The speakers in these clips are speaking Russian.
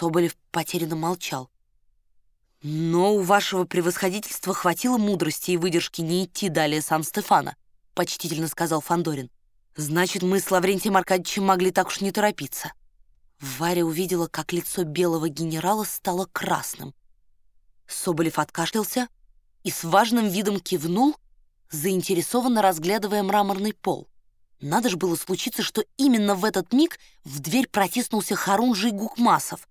Соболев потерянно молчал. «Но у вашего превосходительства хватило мудрости и выдержки не идти далее Сан-Стефана», — почтительно сказал Фандорин. «Значит, мы с Лаврентием Аркадьевичем могли так уж не торопиться». Варя увидела, как лицо белого генерала стало красным. Соболев откашлялся и с важным видом кивнул, заинтересованно разглядывая мраморный пол. Надо же было случиться, что именно в этот миг в дверь протиснулся Харунжий Гукмасов.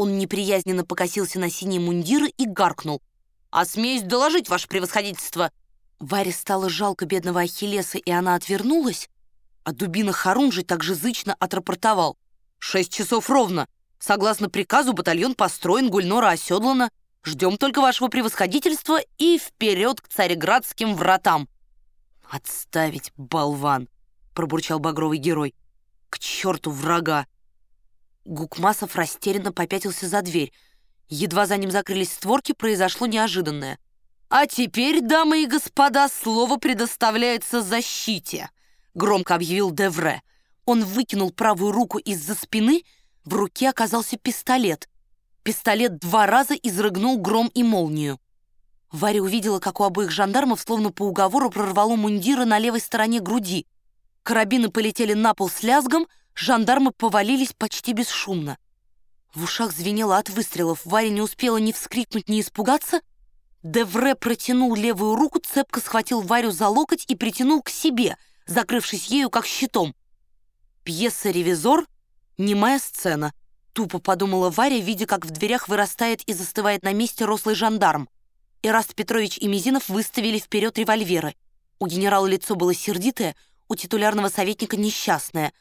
Он неприязненно покосился на синие мундиры и гаркнул. «Осмеюсь доложить, ваше превосходительство!» Варе стало жалко бедного Ахиллеса, и она отвернулась, а дубина Харунжий также зычно отрапортовал. «Шесть часов ровно. Согласно приказу, батальон построен, Гульнора оседлана. Ждем только вашего превосходительства и вперед к цареградским вратам!» «Отставить, болван!» — пробурчал багровый герой. «К черту врага!» Гукмасов растерянно попятился за дверь. Едва за ним закрылись створки, произошло неожиданное. «А теперь, дамы и господа, слово предоставляется защите», — громко объявил Девре. Он выкинул правую руку из-за спины, в руке оказался пистолет. Пистолет два раза изрыгнул гром и молнию. Варя увидела, как у обоих жандармов словно по уговору прорвало мундиры на левой стороне груди — Карабины полетели на пол с лязгом, жандармы повалились почти бесшумно. В ушах звенело от выстрелов, Варя не успела ни вскрикнуть, ни испугаться. Девре протянул левую руку, цепко схватил Варю за локоть и притянул к себе, закрывшись ею как щитом. Пьеса «Ревизор» — немая сцена. Тупо подумала Варя, видя, как в дверях вырастает и застывает на месте рослый жандарм. Ираст Петрович и Мизинов выставили вперед револьверы. У генерала лицо было сердитое, у титулярного советника несчастная.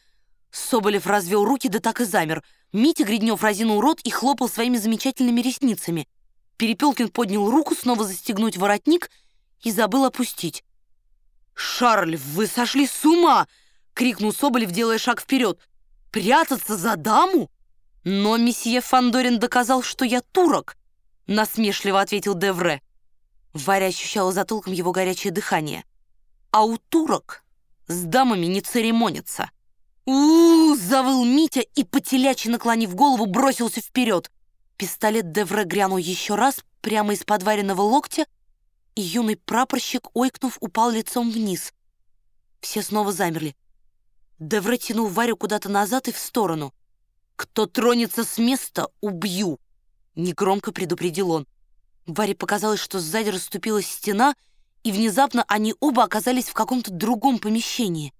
Соболев развел руки, да так и замер. Митя Гриднев разинул рот и хлопал своими замечательными ресницами. Перепелкин поднял руку снова застегнуть воротник и забыл опустить. «Шарль, вы сошли с ума!» — крикнул Соболев, делая шаг вперед. «Прятаться за даму?» «Но месье Фандорин доказал, что я турок», — насмешливо ответил Девре. Варя ощущала затылком его горячее дыхание. «А у турок с дамами не церемонится. У, завыл Митя и, потелячи наклонив голову, бросился вперед. Пистолет Девре грянул еще раз прямо из подваренного локтя, и юный прапорщик, ойкнув, упал лицом вниз. Все снова замерли. Девре тянул Варю куда-то назад и в сторону. «Кто тронется с места, убью!» Негромко предупредил он. Варе показалось, что сзади расступилась стена — и внезапно они оба оказались в каком-то другом помещении.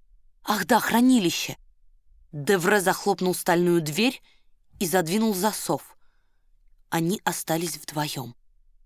Ах да, хранилище. Девре захлопнул стальную дверь и задвинул засов. Они остались вдвоем.